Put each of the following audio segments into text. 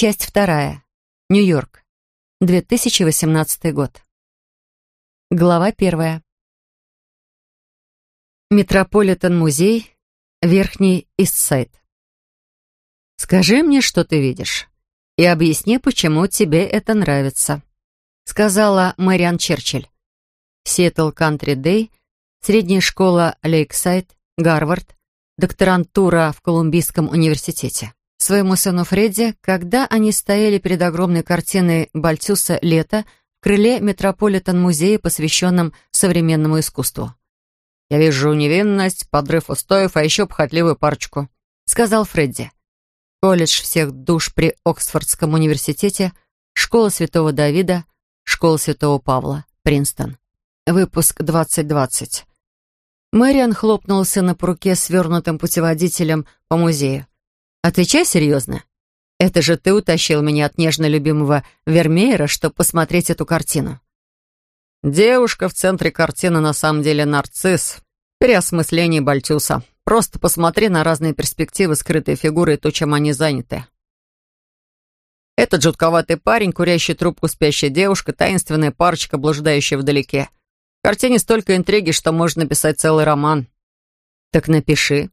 Часть вторая. Нью-Йорк. 2018 год. Глава первая. Метрополитен-музей, Верхний Истсайд. «Скажи мне, что ты видишь, и объясни, почему тебе это нравится», сказала Мэриан Черчилль. Сиэтл Кантри Дэй, средняя школа Лейксайд, Гарвард, докторантура в Колумбийском университете. Своему сыну Фредди, когда они стояли перед огромной картиной Бальтюса «Лето» в крыле Метрополитен-музея, посвященном современному искусству. «Я вижу невинность, подрыв устоев, а еще похотливую парочку», — сказал Фредди. Колледж всех душ при Оксфордском университете, школа Святого Давида, школа Святого Павла, Принстон. Выпуск 2020. Мэриан хлопнулся на руке свернутым путеводителем по музею. «Отвечай серьезно. Это же ты утащил меня от нежно любимого Вермеера, чтобы посмотреть эту картину». Девушка в центре картины на самом деле нарцисс. Переосмысление Бальтюса. Просто посмотри на разные перспективы, скрытые фигуры и то, чем они заняты. Этот жутковатый парень, курящий трубку спящая девушка, таинственная парочка, блуждающая вдалеке. В картине столько интриги, что можно написать целый роман. Так напиши.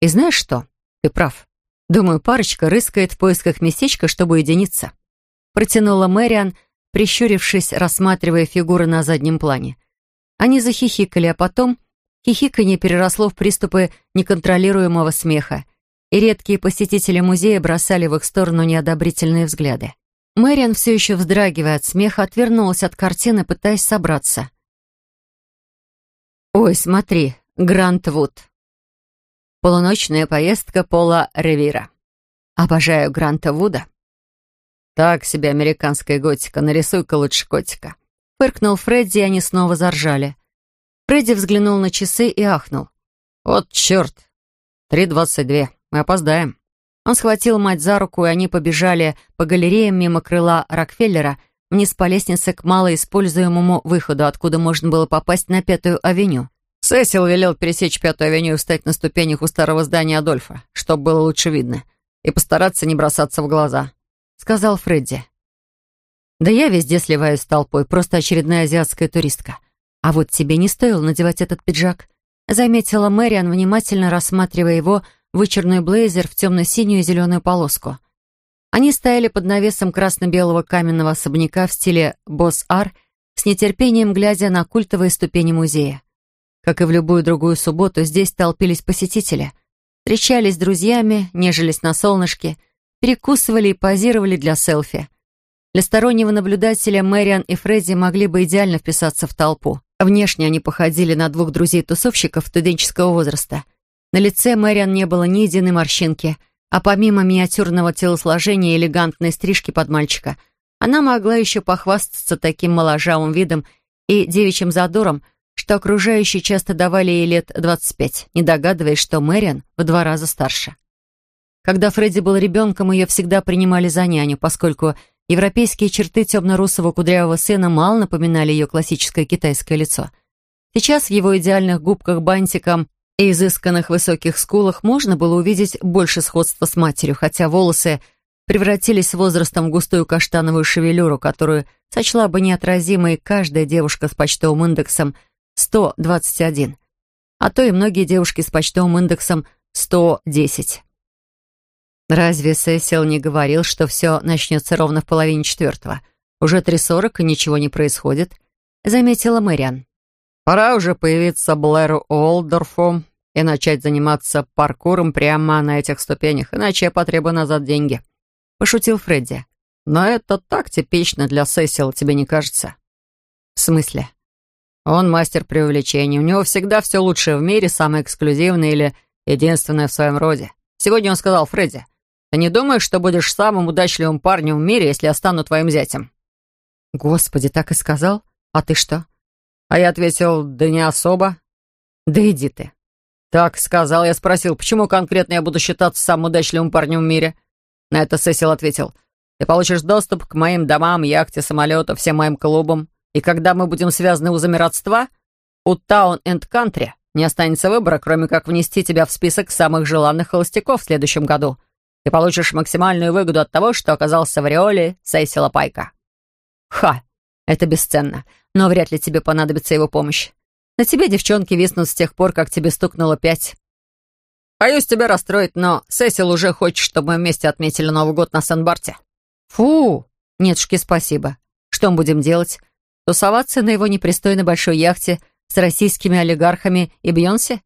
И знаешь что? Ты прав. Думаю, парочка рыскает в поисках местечка, чтобы уединиться. Протянула Мэриан, прищурившись, рассматривая фигуры на заднем плане. Они захихикали, а потом хихиканье переросло в приступы неконтролируемого смеха, и редкие посетители музея бросали в их сторону неодобрительные взгляды. Мэриан, все еще вздрагивая от смеха, отвернулась от картины, пытаясь собраться. «Ой, смотри, Гранд Вуд. Полуночная поездка Пола Ревира. Обожаю Гранта Вуда. «Так себе американская готика, нарисуй-ка лучше котика». Фыркнул Фредди, и они снова заржали. Фредди взглянул на часы и ахнул. «Вот черт! Три двадцать две. Мы опоздаем». Он схватил мать за руку, и они побежали по галереям мимо крыла Рокфеллера вниз по лестнице к малоиспользуемому выходу, откуда можно было попасть на Пятую авеню. Сесил велел пересечь Пятую авеню и встать на ступенях у старого здания Адольфа, чтобы было лучше видно, и постараться не бросаться в глаза сказал Фредди. «Да я везде сливаюсь с толпой, просто очередная азиатская туристка. А вот тебе не стоило надевать этот пиджак», заметила Мэриан, внимательно рассматривая его вычерный блейзер в темно-синюю и зеленую полоску. Они стояли под навесом красно-белого каменного особняка в стиле «Босс-Ар», с нетерпением глядя на культовые ступени музея. Как и в любую другую субботу, здесь толпились посетители. Встречались с друзьями, нежились на солнышке — перекусывали и позировали для селфи. Для стороннего наблюдателя Мэриан и Фредди могли бы идеально вписаться в толпу. Внешне они походили на двух друзей-тусовщиков студенческого возраста. На лице Мэриан не было ни единой морщинки, а помимо миниатюрного телосложения и элегантной стрижки под мальчика, она могла еще похвастаться таким моложавым видом и девичьим задором, что окружающие часто давали ей лет 25, не догадываясь, что Мэриан в два раза старше. Когда Фредди был ребенком, ее всегда принимали за няню, поскольку европейские черты темно-русого кудрявого сына мало напоминали ее классическое китайское лицо. Сейчас в его идеальных губках бантиком и изысканных высоких скулах можно было увидеть больше сходства с матерью, хотя волосы превратились с возрастом в густую каштановую шевелюру, которую сочла бы неотразимой каждая девушка с почтовым индексом 121, а то и многие девушки с почтовым индексом 110. Разве Сесил не говорил, что все начнется ровно в половине четвертого? Уже три сорок, и ничего не происходит, заметила Мэриан. Пора уже появиться Блэру Олдорфу и начать заниматься паркуром прямо на этих ступенях, иначе я потребую назад деньги. Пошутил Фредди. Но это так типично для Сесила, тебе не кажется? В смысле? Он мастер преувеличения. У него всегда все лучшее в мире, самое эксклюзивное или единственное в своем роде. Сегодня он сказал Фредди, ты не думаешь, что будешь самым удачливым парнем в мире, если я стану твоим зятем?» «Господи, так и сказал? А ты что?» А я ответил, да не особо. «Да иди ты». «Так сказал, я спросил, почему конкретно я буду считаться самым удачливым парнем в мире?» На это Сесил ответил, «Ты получишь доступ к моим домам, яхте, самолету, всем моим клубам. И когда мы будем связаны узами родства, у Таун энд Кантри не останется выбора, кроме как внести тебя в список самых желанных холостяков в следующем году. Ты получишь максимальную выгоду от того, что оказался в ореоле Сейсила Пайка». «Ха! Это бесценно, но вряд ли тебе понадобится его помощь. На тебе девчонки виснут с тех пор, как тебе стукнуло пять». «Боюсь тебя расстроить, но Сесил уже хочет, чтобы мы вместе отметили Новый год на Сен-Барте». «Фу! Нетушки, спасибо. Что мы будем делать? Тусоваться на его непристойно большой яхте с российскими олигархами и Бьонсе?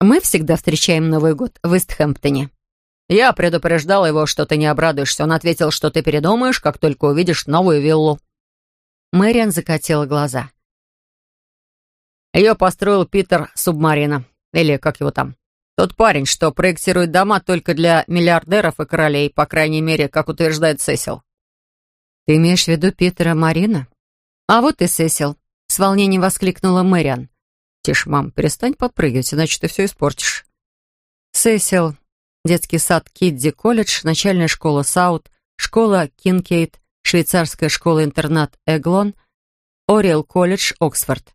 Мы всегда встречаем Новый год в Истхэмптоне». Я предупреждал его, что ты не обрадуешься. Он ответил, что ты передумаешь, как только увидишь новую виллу. Мэриан закатила глаза. Ее построил Питер Субмарина. Или как его там. Тот парень, что проектирует дома только для миллиардеров и королей, по крайней мере, как утверждает Сесил. Ты имеешь в виду Питера Марина? А вот и Сесил. С волнением воскликнула Мэриан. Тише, мам, перестань подпрыгивать, иначе ты все испортишь. Сесил детский сад Кидди колледж, начальная школа Саут, школа Кинкейд, швейцарская школа-интернат Эглон, Ориэл колледж, Оксфорд.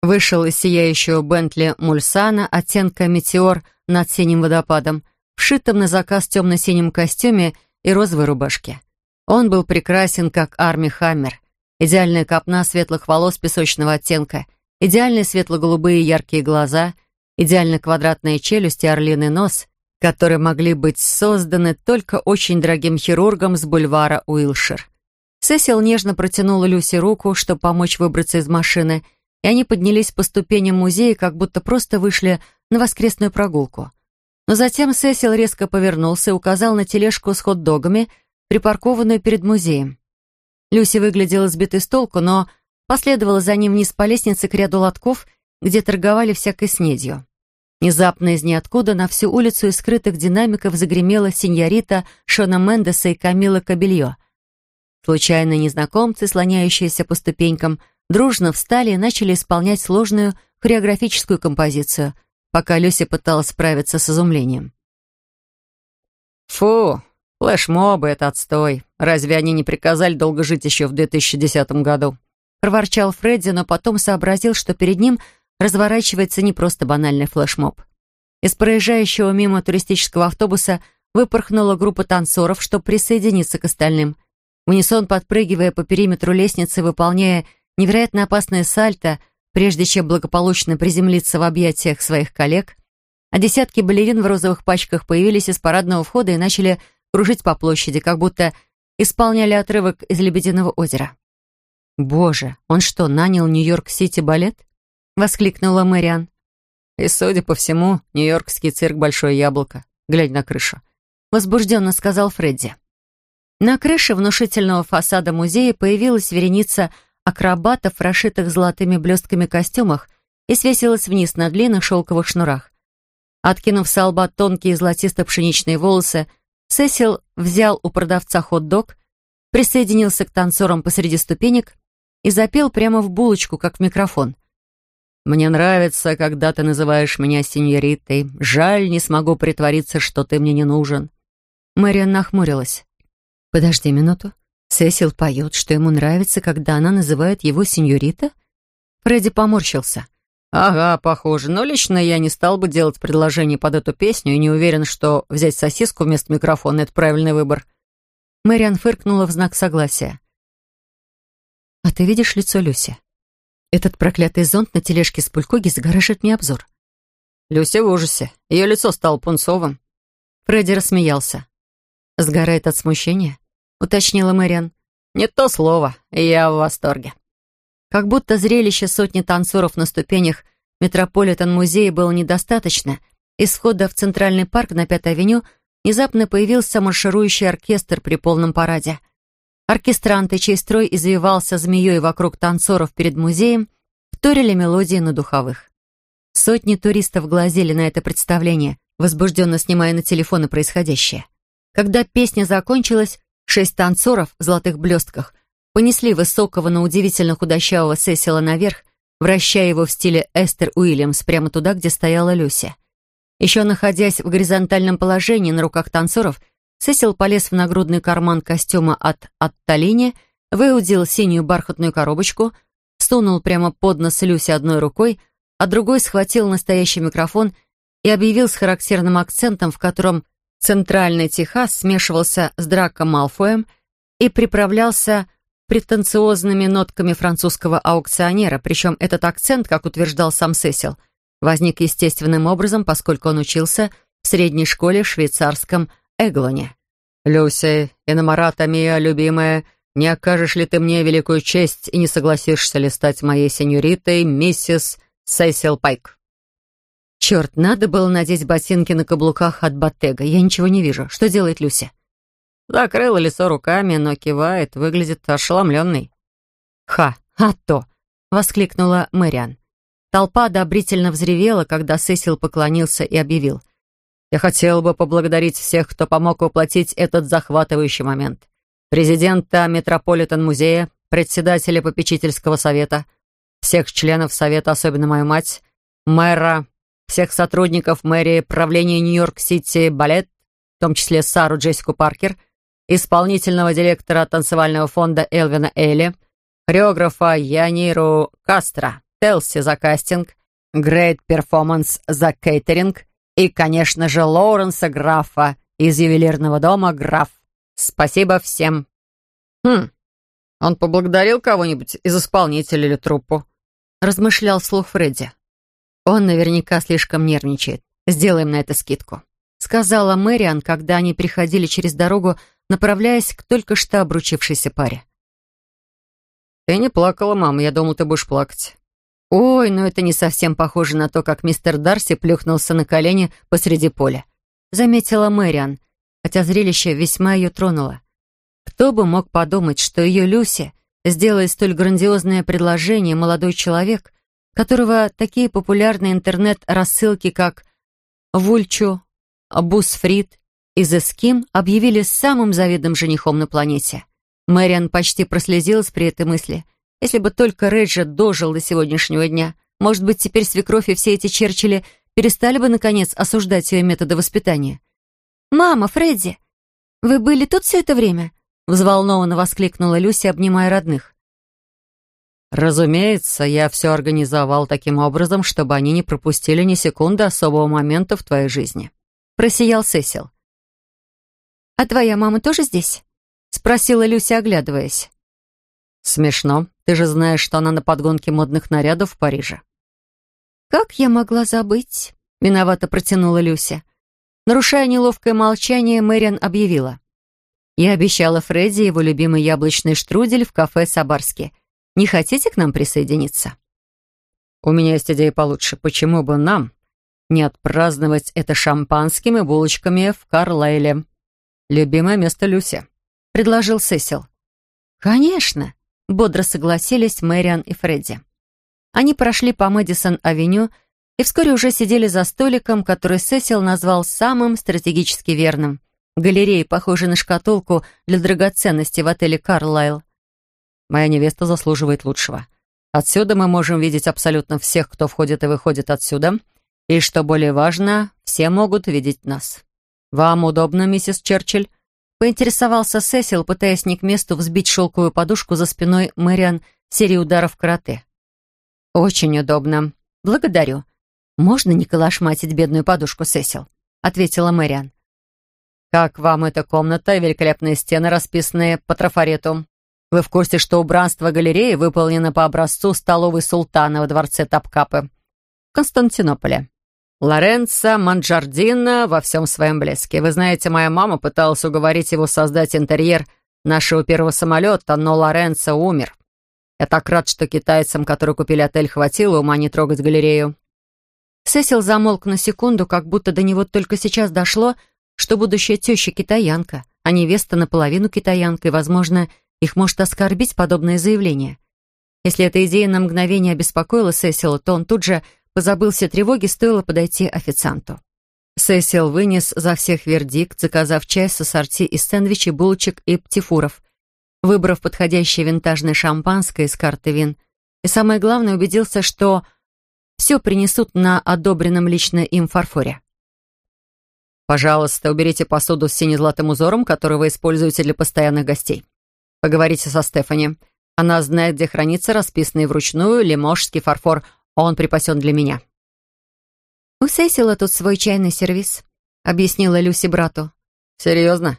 Вышел из сияющего Бентли Мульсана оттенка «Метеор» над синим водопадом, в сшитом на заказ темно-синем костюме и розовой рубашке. Он был прекрасен, как Арми Хаммер. Идеальная копна светлых волос песочного оттенка, идеальные светло-голубые яркие глаза, идеально квадратная челюсть и орлиный нос, которые могли быть созданы только очень дорогим хирургом с бульвара Уилшир. Сесил нежно протянула Люси руку, чтобы помочь выбраться из машины, и они поднялись по ступеням музея, как будто просто вышли на воскресную прогулку. Но затем Сесил резко повернулся и указал на тележку с хот-догами, припаркованную перед музеем. Люси выглядела сбитой с толку, но последовала за ним вниз по лестнице к ряду лотков, где торговали всякой снедью. Внезапно из ниоткуда на всю улицу из скрытых динамиков загремела сеньорита Шона Мендеса и Камила Кабельо. Случайные незнакомцы, слоняющиеся по ступенькам, дружно встали и начали исполнять сложную хореографическую композицию, пока Люся пыталась справиться с изумлением. «Фу, флешмобы — это отстой. Разве они не приказали долго жить еще в 2010 году?» проворчал Фредди, но потом сообразил, что перед ним — разворачивается не просто банальный флешмоб. Из проезжающего мимо туристического автобуса выпорхнула группа танцоров, чтобы присоединиться к остальным. В унисон подпрыгивая по периметру лестницы, выполняя невероятно опасное сальто, прежде чем благополучно приземлиться в объятиях своих коллег, а десятки балерин в розовых пачках появились из парадного входа и начали кружить по площади, как будто исполняли отрывок из «Лебединого озера». Боже, он что, нанял Нью-Йорк-Сити балет? — воскликнула Мэриан. «И, судя по всему, нью-йоркский цирк «Большое яблоко», глядь на крышу», — возбужденно сказал Фредди. На крыше внушительного фасада музея появилась вереница акробатов, расшитых золотыми блестками костюмах, и свесилась вниз на длинных шелковых шнурах. Откинув с лба тонкие золотисто-пшеничные волосы, Сесил взял у продавца хот-дог, присоединился к танцорам посреди ступенек и запел прямо в булочку, как в микрофон. «Мне нравится, когда ты называешь меня сеньоритой. Жаль, не смогу притвориться, что ты мне не нужен». Мэриан нахмурилась. «Подожди минуту. Сесил поет, что ему нравится, когда она называет его сеньорита?» Фредди поморщился. «Ага, похоже. Но лично я не стал бы делать предложение под эту песню и не уверен, что взять сосиску вместо микрофона — это правильный выбор». Мэриан фыркнула в знак согласия. «А ты видишь лицо Люси? Этот проклятый зонт на тележке с пулькоги загораживает мне обзор. Люся в ужасе. Ее лицо стало пунцовым. Фредди рассмеялся. «Сгорает от смущения?» — уточнила Мэриан. «Не то слово. Я в восторге». Как будто зрелище сотни танцоров на ступенях Метрополитен-музея было недостаточно, из входа в Центральный парк на Пятой авеню внезапно появился марширующий оркестр при полном параде — Оркестранты, чей строй извивался змеей вокруг танцоров перед музеем, вторили мелодии на духовых. Сотни туристов глазели на это представление, возбужденно снимая на телефоны происходящее. Когда песня закончилась, шесть танцоров в золотых блестках понесли высокого, но удивительно худощавого Сесила наверх, вращая его в стиле Эстер Уильямс прямо туда, где стояла Люся. Еще находясь в горизонтальном положении на руках танцоров, Сесил полез в нагрудный карман костюма от Атталини, выудил синюю бархатную коробочку, сунул прямо под нос Люси одной рукой, а другой схватил настоящий микрофон и объявил с характерным акцентом, в котором центральный Техас смешивался с Драко Малфоем и приправлялся претенциозными нотками французского аукционера, причем этот акцент, как утверждал сам Сесил, возник естественным образом, поскольку он учился в средней школе в швейцарском Эглоне. «Люси, Иномарата Мия, любимая, не окажешь ли ты мне великую честь и не согласишься ли стать моей сеньоритой, миссис Сесил Пайк?» Черт, надо было надеть ботинки на каблуках от Боттега. Я ничего не вижу. Что делает Люся? Закрыла лицо руками, но кивает, выглядит ошеломленной. «Ха, а то!» — воскликнула Мэриан. Толпа одобрительно взревела, когда Сесил поклонился и объявил. «Я хотел бы поблагодарить всех, кто помог воплотить этот захватывающий момент. Президента Метрополитен-музея, председателя попечительского совета, всех членов совета, особенно мою мать, мэра, всех сотрудников мэрии, правления Нью-Йорк-Сити Балет, в том числе Сару Джессику Паркер, исполнительного директора танцевального фонда Элвина Элли, хореографа Яниру Кастро, Телси за кастинг, Great Performance за кейтеринг и, конечно же, Лоуренса Графа из ювелирного дома «Граф». Спасибо всем. Хм, он поблагодарил кого-нибудь из исполнителей или труппу? Размышлял вслух Фредди. Он наверняка слишком нервничает. Сделаем на это скидку. Сказала Мэриан, когда они приходили через дорогу, направляясь к только что обручившейся паре. «Ты не плакала, мама. Я думал, ты будешь плакать». «Ой, но это не совсем похоже на то, как мистер Дарси плюхнулся на колени посреди поля», заметила Мэриан, хотя зрелище весьма ее тронуло. Кто бы мог подумать, что ее Люси сделает столь грандиозное предложение молодой человек, которого такие популярные интернет-рассылки, как «Вульчу», «Бусфрид» и «The Skim» объявили самым завидным женихом на планете. Мэриан почти прослезилась при этой мысли. Если бы только Реджи дожил до сегодняшнего дня, может быть, теперь свекровь и все эти Черчилли перестали бы, наконец, осуждать ее методы воспитания. «Мама, Фредди, вы были тут все это время?» взволнованно воскликнула Люси, обнимая родных. «Разумеется, я все организовал таким образом, чтобы они не пропустили ни секунды особого момента в твоей жизни», — просиял Сесил. «А твоя мама тоже здесь?» — спросила Люся, оглядываясь. «Смешно. Ты же знаешь, что она на подгонке модных нарядов в Париже». «Как я могла забыть?» — виновато протянула Люся. Нарушая неловкое молчание, Мэриан объявила. «Я обещала Фредди его любимый яблочный штрудель в кафе «Сабарски». Не хотите к нам присоединиться?» «У меня есть идея получше. Почему бы нам не отпраздновать это шампанскими булочками в Карлайле? Любимое место Люси», — предложил Сесил. «Конечно», — бодро согласились Мэриан и Фредди. Они прошли по Мэдисон-авеню и вскоре уже сидели за столиком, который Сесил назвал самым стратегически верным. Галереей, похожей на шкатулку для драгоценностей в отеле «Карлайл». Моя невеста заслуживает лучшего. Отсюда мы можем видеть абсолютно всех, кто входит и выходит отсюда. И, что более важно, все могут видеть нас. Вам удобно, миссис Черчилль?» Поинтересовался Сесил, пытаясь не к месту взбить шелковую подушку за спиной Мэриан серии ударов карате. «Очень удобно. Благодарю. Можно не калашматить бедную подушку, Сесил?» ответила Мэриан. «Как вам эта комната и великолепные стены, расписанные по трафарету?» Вы в курсе, что убранство галереи выполнено по образцу столовой султана во дворце Тапкапы в Константинополе? Лоренцо Манджардино во всем своем блеске. Вы знаете, моя мама пыталась уговорить его создать интерьер нашего первого самолета, но Лоренцо умер. Я так рад, что китайцам, которые купили отель, хватило ума не трогать галерею. Сесил замолк на секунду, как будто до него только сейчас дошло, что будущая теща китаянка, а невеста наполовину китаянка и, возможно, их может оскорбить подобное заявление. Если эта идея на мгновение обеспокоила Сесила, то он тут же позабыл все тревоги, стоило подойти официанту. Сесил вынес за всех вердикт, заказав чай с ассорти из сэндвичей, булочек и птифуров, выбрав подходящее винтажное шампанское из карты вин. И самое главное, убедился, что все принесут на одобренном лично им фарфоре. «Пожалуйста, уберите посуду с сине-золотым узором, который вы используете для постоянных гостей», Поговорите со Стефани. Она знает, где хранится расписанный вручную лиможский фарфор. Он припасен для меня». «У Сесила тут свой чайный сервис», — объяснила Люси брату. «Серьезно?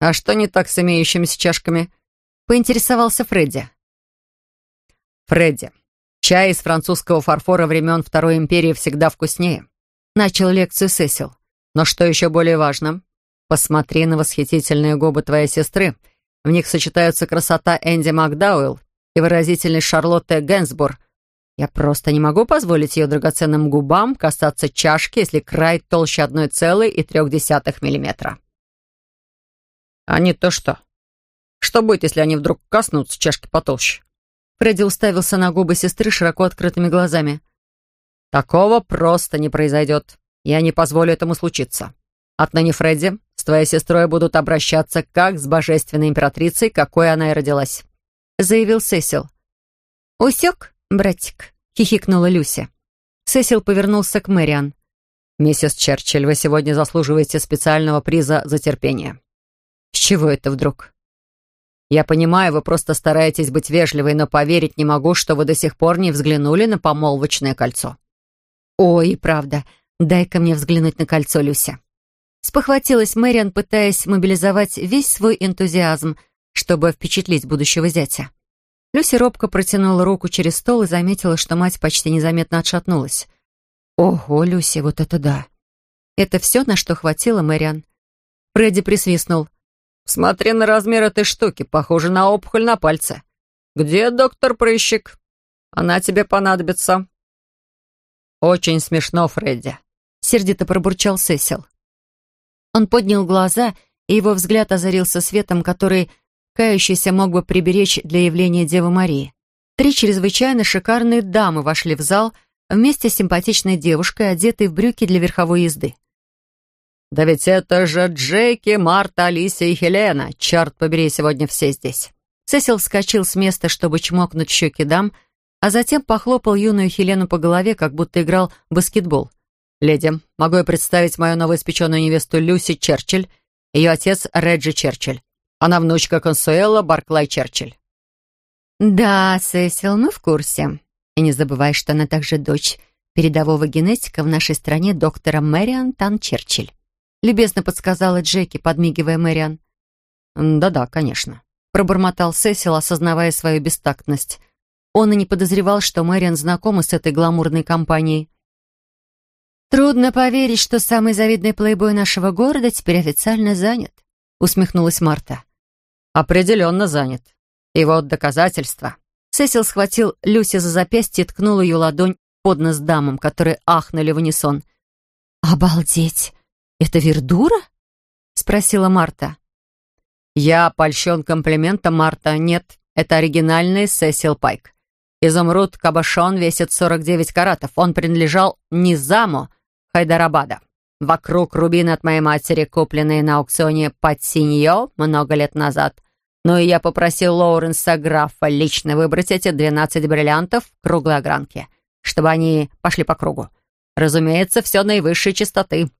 А что не так с имеющимися чашками?» — поинтересовался Фредди. «Фредди, чай из французского фарфора времен Второй империи всегда вкуснее», — начал лекцию Сесил. «Но что еще более важно, посмотри на восхитительные губы твоей сестры. В них сочетаются красота Энди Макдауэлл и выразительность Шарлотты Генсбур. Я просто не могу позволить ее драгоценным губам касаться чашки, если край толще одной целой и трех десятых миллиметра». «А не то что? Что будет, если они вдруг коснутся чашки потолще?» Фредди уставился на губы сестры широко открытыми глазами. «Такого просто не произойдет. Я не позволю этому случиться. Отныне, Фредди, с твоей сестрой будут обращаться как с божественной императрицей, какой она и родилась», — заявил Сесил. «Усек, братик?» — хихикнула Люся. Сесил повернулся к Мэриан. «Миссис Черчилль, вы сегодня заслуживаете специального приза за терпение». «С чего это вдруг?» Я понимаю, вы просто стараетесь быть вежливой, но поверить не могу, что вы до сих пор не взглянули на помолвочное кольцо». «Ой, правда. Дай-ка мне взглянуть на кольцо, Люся». Спохватилась Мэриан, пытаясь мобилизовать весь свой энтузиазм, чтобы впечатлить будущего зятя. Люся робко протянула руку через стол и заметила, что мать почти незаметно отшатнулась. «Ого, Люся, вот это да!» Это все, на что хватило Мэриан. Фредди присвистнул. Смотри на размер этой штуки, похоже на опухоль на пальце. Где доктор Прыщик? Она тебе понадобится». «Очень смешно, Фредди», — сердито пробурчал Сесил. Он поднял глаза, и его взгляд озарился светом, который кающийся мог бы приберечь для явления Девы Марии. Три чрезвычайно шикарные дамы вошли в зал вместе с симпатичной девушкой, одетой в брюки для верховой езды. «Да ведь это же Джеки, Марта, Алисия и Хелена! Черт побери, сегодня все здесь!» Сесил вскочил с места, чтобы чмокнуть щеки дам, а затем похлопал юную Хелену по голове, как будто играл в баскетбол. «Леди, могу я представить мою новоиспеченную невесту Люси Черчилль, ее отец Реджи Черчилль. Она внучка Консуэла Барклай Черчилль». «Да, Сесил, мы в курсе. И не забывай, что она также дочь передового генетика в нашей стране доктора Мэриан Тан Черчилль любезно подсказала Джеки, подмигивая Мэриан. «Да-да, конечно», — пробормотал Сесил, осознавая свою бестактность. Он и не подозревал, что Мэриан знакома с этой гламурной компанией. «Трудно поверить, что самый завидный плейбой нашего города теперь официально занят», — усмехнулась Марта. «Определенно занят. И вот доказательства». Сесил схватил Люси за запястье и ткнул ее ладонь под нос дамам, которые ахнули в унисон. «Обалдеть! «Это вердура?» — спросила Марта. «Я польщен комплиментом, Марта. Нет, это оригинальный Сесил Пайк. Изумруд Кабашон весит 49 каратов. Он принадлежал Низаму Хайдарабада. Вокруг рубины от моей матери, купленные на аукционе Патсиньо много лет назад. Ну и я попросил Лоуренса Графа лично выбрать эти 12 бриллиантов круглой огранки, чтобы они пошли по кругу. Разумеется, все наивысшей чистоты.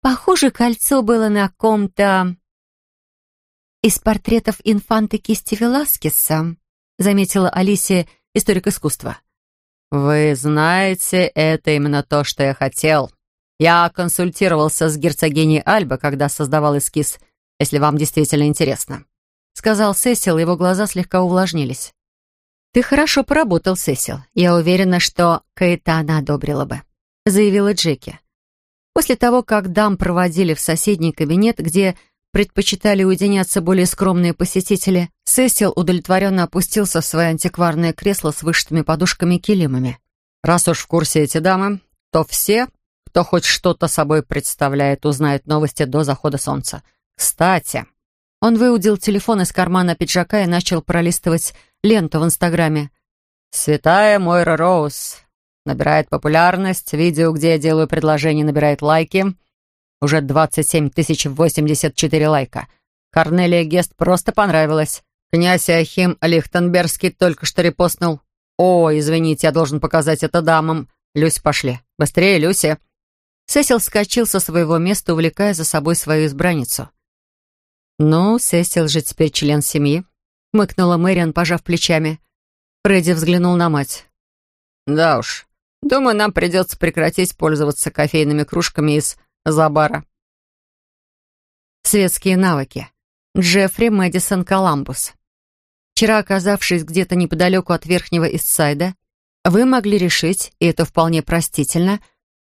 Похоже, кольцо было на ком-то из портретов инфанты кисти Веласкеса, заметила Алисия, историк искусства. «Вы знаете, это именно то, что я хотел. Я консультировался с герцогиней Альба, когда создавал эскиз, если вам действительно интересно», — сказал Сесил, его глаза слегка увлажнились. «Ты хорошо поработал, Сесил. Я уверена, что Каэтана одобрила бы», — заявила Джеки. После того, как дам проводили в соседний кабинет, где предпочитали уединяться более скромные посетители, Сесил удовлетворенно опустился в свое антикварное кресло с вышитыми подушками и килимами. «Раз уж в курсе эти дамы, то все, кто хоть что-то собой представляет, узнают новости до захода солнца. Кстати...» Он выудил телефон из кармана пиджака и начал пролистывать ленту в Инстаграме. «Святая Мойра Роуз, Набирает популярность. Видео, где я делаю предложение, набирает лайки. Уже 27 тысяч 84 лайка. Корнелия Гест просто понравилась. Князь Ахим Лихтенбергский только что репостнул. «О, извините, я должен показать это дамам. Люся, пошли. Быстрее, Люся!» Сесил вскочил со своего места, увлекая за собой свою избранницу. «Ну, Сесил же теперь член семьи», — мыкнула Мэриан, пожав плечами. Фредди взглянул на мать. «Да уж, Думаю, нам придется прекратить пользоваться кофейными кружками из Забара. Светские навыки. Джеффри Мэдисон Коламбус. Вчера, оказавшись где-то неподалеку от Верхнего Иссайда, вы могли решить, и это вполне простительно,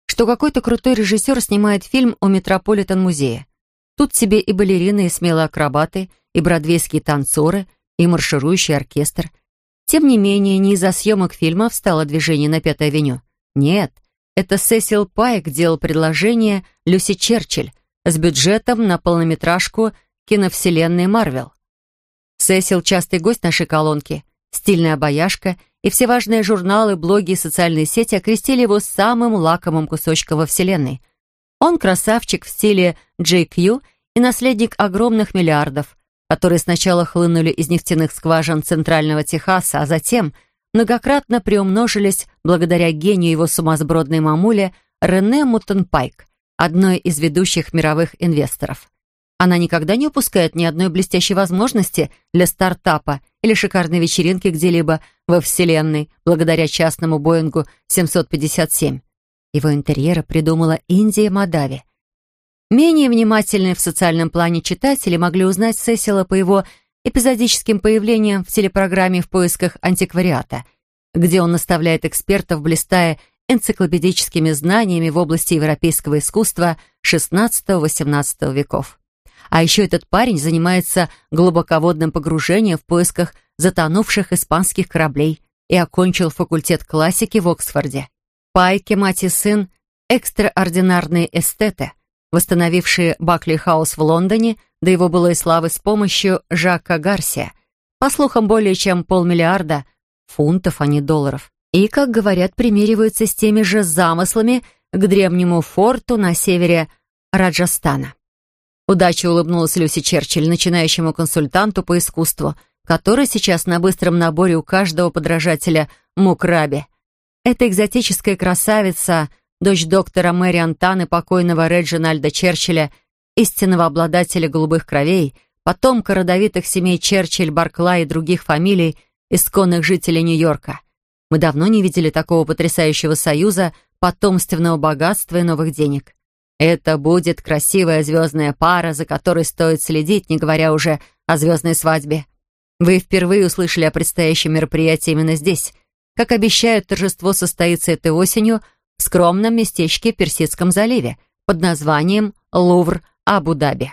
что какой-то крутой режиссер снимает фильм о Метрополитен-музее. Тут себе и балерины, и смелые акробаты, и бродвейские танцоры, и марширующий оркестр. Тем не менее, не из-за съемок фильма встало движение на Пятой авеню. Нет, это Сесил Пайк делал предложение Люси Черчилль с бюджетом на полнометражку киновселенной Марвел. Сесил — частый гость нашей колонки, стильная обаяшка, и все важные журналы, блоги и социальные сети окрестили его самым лакомым кусочком во вселенной. Он красавчик в стиле JQ и наследник огромных миллиардов, которые сначала хлынули из нефтяных скважин Центрального Техаса, а затем многократно приумножились благодаря гению его сумасбродной мамуле Рене Муттенпайк, одной из ведущих мировых инвесторов. Она никогда не упускает ни одной блестящей возможности для стартапа или шикарной вечеринки где-либо во Вселенной, благодаря частному Боингу 757. Его интерьеры придумала Индия Мадави. Менее внимательные в социальном плане читатели могли узнать Сесила по его эпизодическим появлениям в телепрограмме «В поисках антиквариата», где он наставляет экспертов, блистая энциклопедическими знаниями в области европейского искусства XVI-XVIII веков. А еще этот парень занимается глубоководным погружением в поисках затонувших испанских кораблей и окончил факультет классики в Оксфорде. Пайки, мать и сын — экстраординарные эстеты, восстановившие Бакли Хаус в Лондоне до его былой славы с помощью Жака Гарсия, по слухам, более чем полмиллиарда фунтов, а не долларов. И, как говорят, примириваются с теми же замыслами к древнему форту на севере Раджастана. Удача улыбнулась Люси Черчилль, начинающему консультанту по искусству, который сейчас на быстром наборе у каждого подражателя Мукраби. Эта экзотическая красавица, дочь доктора Мэри Антаны, покойного Реджинальда Черчилля, истинного обладателя голубых кровей, потомка родовитых семей Черчилль, Баркла и других фамилий, исконных жителей Нью-Йорка. Мы давно не видели такого потрясающего союза, потомственного богатства и новых денег. Это будет красивая звездная пара, за которой стоит следить, не говоря уже о звездной свадьбе. Вы впервые услышали о предстоящем мероприятии именно здесь. Как обещают, торжество состоится этой осенью в скромном местечке Персидском заливе под названием Лувр Абу-Даби.